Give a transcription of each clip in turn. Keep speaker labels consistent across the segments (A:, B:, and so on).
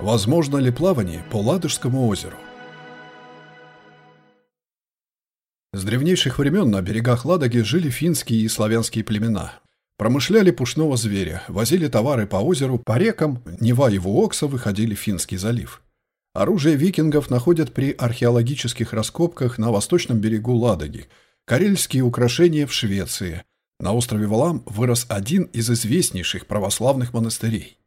A: Возможно ли плавание по Ладожскому озеру? С древнейших времен на берегах Ладоги жили финские и славянские племена. Промышляли пушного зверя, возили товары по озеру, по рекам, Нева и Вуокса выходили в Финский залив. Оружие викингов находят при археологических раскопках на восточном берегу Ладоги, карельские украшения в Швеции. На острове Валам вырос один из известнейших православных монастырей.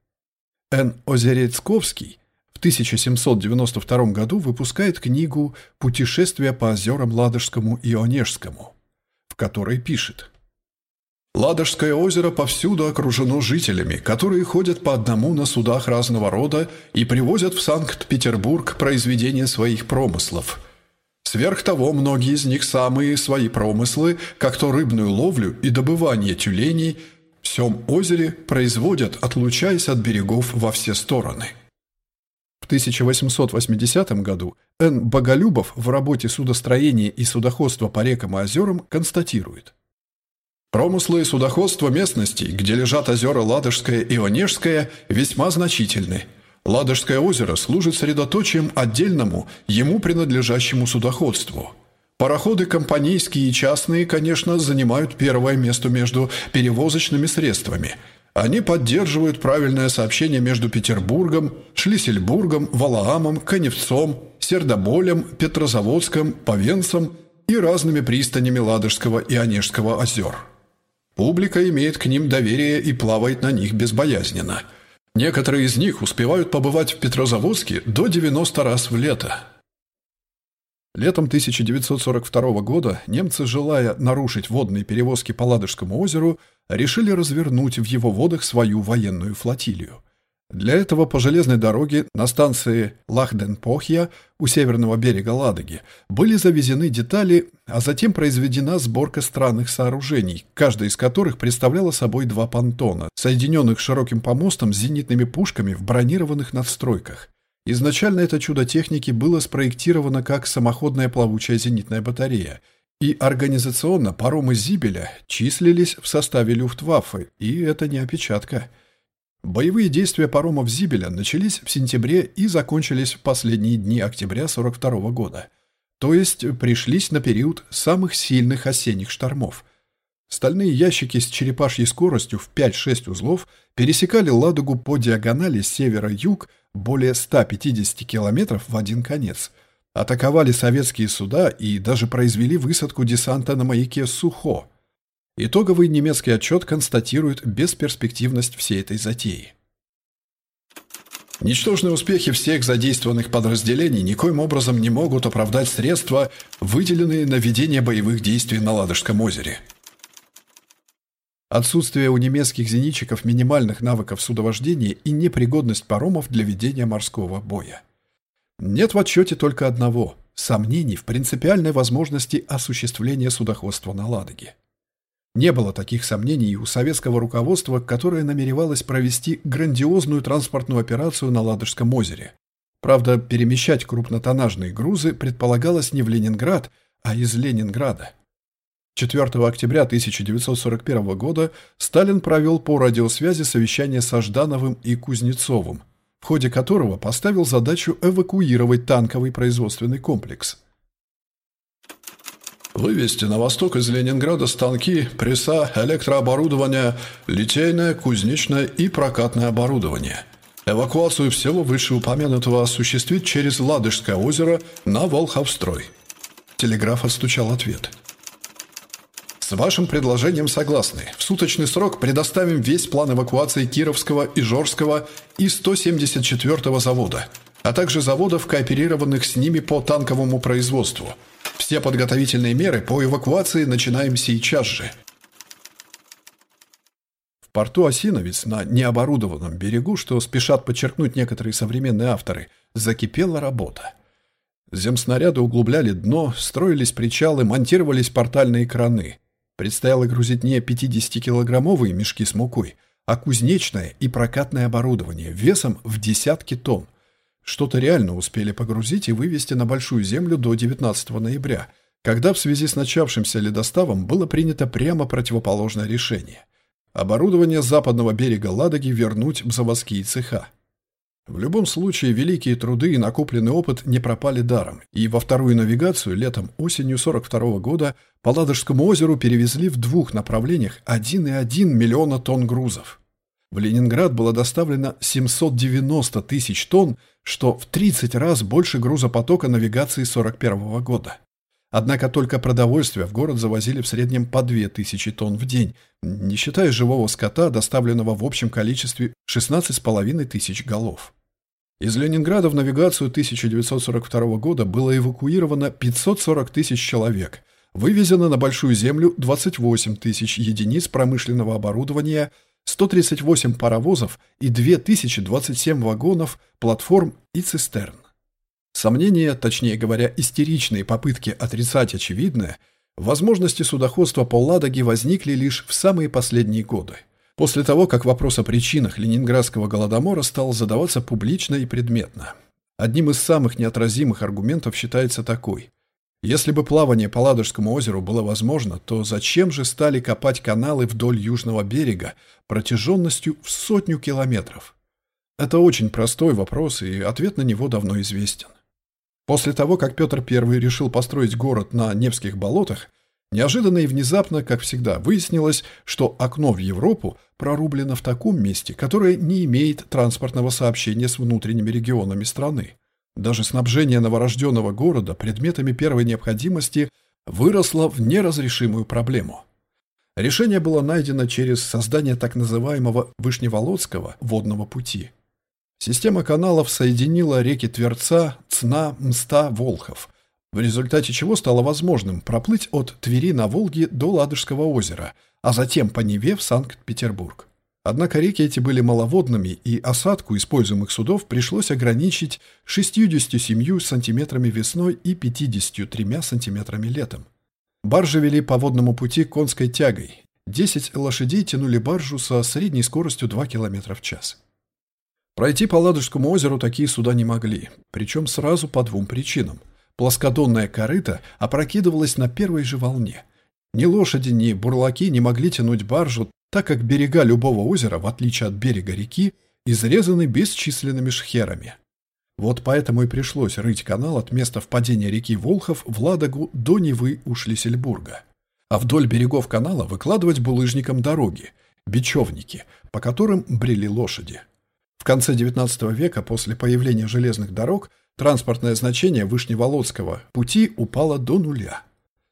A: Н. Озерецковский в 1792 году выпускает книгу «Путешествие по озерам Ладожскому и Онежскому», в которой пишет Ладожское озеро повсюду окружено жителями, которые ходят по одному на судах разного рода и привозят в Санкт-Петербург произведения своих промыслов. Сверх того, многие из них самые свои промыслы, как то рыбную ловлю и добывание тюленей – всем озере производят, отлучаясь от берегов во все стороны. В 1880 году Н. Боголюбов в работе «Судостроение и судоходство по рекам и озерам» констатирует. Промыслы и судоходство местностей, где лежат озера Ладожское и Онежское, весьма значительны. Ладожское озеро служит средоточием отдельному, ему принадлежащему судоходству – Пароходы компанейские и частные, конечно, занимают первое место между перевозочными средствами. Они поддерживают правильное сообщение между Петербургом, Шлиссельбургом, Валаамом, Коневцом, Сердоболем, Петрозаводском, Повенцем и разными пристанями Ладожского и Онежского озер. Публика имеет к ним доверие и плавает на них безбоязненно. Некоторые из них успевают побывать в Петрозаводске до 90 раз в лето. Летом 1942 года немцы, желая нарушить водные перевозки по Ладожскому озеру, решили развернуть в его водах свою военную флотилию. Для этого по железной дороге на станции Лахден-Похья у северного берега Ладоги были завезены детали, а затем произведена сборка странных сооружений, каждая из которых представляла собой два понтона, соединенных широким помостом с зенитными пушками в бронированных надстройках. Изначально это чудо техники было спроектировано как самоходная плавучая зенитная батарея, и организационно паромы Зибеля числились в составе Люфтваффе, и это не опечатка. Боевые действия паромов Зибеля начались в сентябре и закончились в последние дни октября 1942 года, то есть пришлись на период самых сильных осенних штормов – Стальные ящики с черепашьей скоростью в 5-6 узлов пересекали Ладогу по диагонали севера-юг более 150 километров в один конец. Атаковали советские суда и даже произвели высадку десанта на маяке Сухо. Итоговый немецкий отчет констатирует бесперспективность всей этой затеи. Ничтожные успехи всех задействованных подразделений никоим образом не могут оправдать средства, выделенные на ведение боевых действий на Ладожском озере. Отсутствие у немецких зенитчиков минимальных навыков судовождения и непригодность паромов для ведения морского боя. Нет в отчете только одного – сомнений в принципиальной возможности осуществления судоходства на Ладоге. Не было таких сомнений и у советского руководства, которое намеревалось провести грандиозную транспортную операцию на Ладожском озере. Правда, перемещать крупнотоннажные грузы предполагалось не в Ленинград, а из Ленинграда – 4 октября 1941 года Сталин провел по радиосвязи совещание со Ждановым и Кузнецовым, в ходе которого поставил задачу эвакуировать танковый производственный комплекс. Вывести на восток из Ленинграда станки, пресса, электрооборудование, литейное, кузнечное и прокатное оборудование. Эвакуацию всего вышеупомянутого осуществить через Ладожское озеро на Волховстрой. Телеграф отстучал ответ – с вашим предложением согласны. В суточный срок предоставим весь план эвакуации Кировского, Ижорского и 174-го завода, а также заводов, кооперированных с ними по танковому производству. Все подготовительные меры по эвакуации начинаем сейчас же. В порту Осиновец на необорудованном берегу, что спешат подчеркнуть некоторые современные авторы, закипела работа. Земснаряды углубляли дно, строились причалы, монтировались портальные краны. Предстояло грузить не 50-килограммовые мешки с мукой, а кузнечное и прокатное оборудование весом в десятки тонн. Что-то реально успели погрузить и вывести на Большую Землю до 19 ноября, когда в связи с начавшимся ледоставом было принято прямо противоположное решение. Оборудование западного берега Ладоги вернуть в заводские цеха. В любом случае, великие труды и накопленный опыт не пропали даром, и во вторую навигацию летом-осенью 42 года по Ладожскому озеру перевезли в двух направлениях 1,1 миллиона тонн грузов. В Ленинград было доставлено 790 тысяч тонн, что в 30 раз больше грузопотока навигации 41 года. Однако только продовольствие в город завозили в среднем по 2000 тонн в день, не считая живого скота, доставленного в общем количестве 16,5 тысяч голов. Из Ленинграда в навигацию 1942 года было эвакуировано 540 тысяч человек, вывезено на Большую Землю 28 тысяч единиц промышленного оборудования, 138 паровозов и 2027 вагонов, платформ и цистерн. Сомнения, точнее говоря, истеричные попытки отрицать очевидное, возможности судоходства по Ладоге возникли лишь в самые последние годы, после того, как вопрос о причинах Ленинградского голодомора стал задаваться публично и предметно. Одним из самых неотразимых аргументов считается такой. Если бы плавание по Ладожскому озеру было возможно, то зачем же стали копать каналы вдоль южного берега протяженностью в сотню километров? Это очень простой вопрос, и ответ на него давно известен. После того, как Петр I решил построить город на Невских болотах, неожиданно и внезапно, как всегда, выяснилось, что окно в Европу прорублено в таком месте, которое не имеет транспортного сообщения с внутренними регионами страны. Даже снабжение новорожденного города предметами первой необходимости выросло в неразрешимую проблему. Решение было найдено через создание так называемого Вышневолодского водного пути – Система каналов соединила реки Тверца, Цна, Мста, Волхов, в результате чего стало возможным проплыть от Твери на Волге до Ладожского озера, а затем по Неве в Санкт-Петербург. Однако реки эти были маловодными, и осадку используемых судов пришлось ограничить 67 сантиметрами весной и 53 сантиметрами летом. Баржи вели по водному пути конской тягой. 10 лошадей тянули баржу со средней скоростью 2 км в час. Пройти по Ладожскому озеру такие суда не могли, причем сразу по двум причинам. Плоскодонная корыта опрокидывалась на первой же волне. Ни лошади, ни бурлаки не могли тянуть баржу, так как берега любого озера, в отличие от берега реки, изрезаны бесчисленными шхерами. Вот поэтому и пришлось рыть канал от места впадения реки Волхов в Ладогу до Невы у Шлиссельбурга. А вдоль берегов канала выкладывать булыжником дороги, бечевники, по которым брели лошади. В конце XIX века, после появления железных дорог, транспортное значение Вышневолодского пути упало до нуля.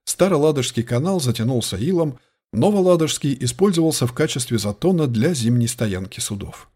A: Староладожский канал затянулся илом, Новоладожский использовался в качестве затона для зимней стоянки судов.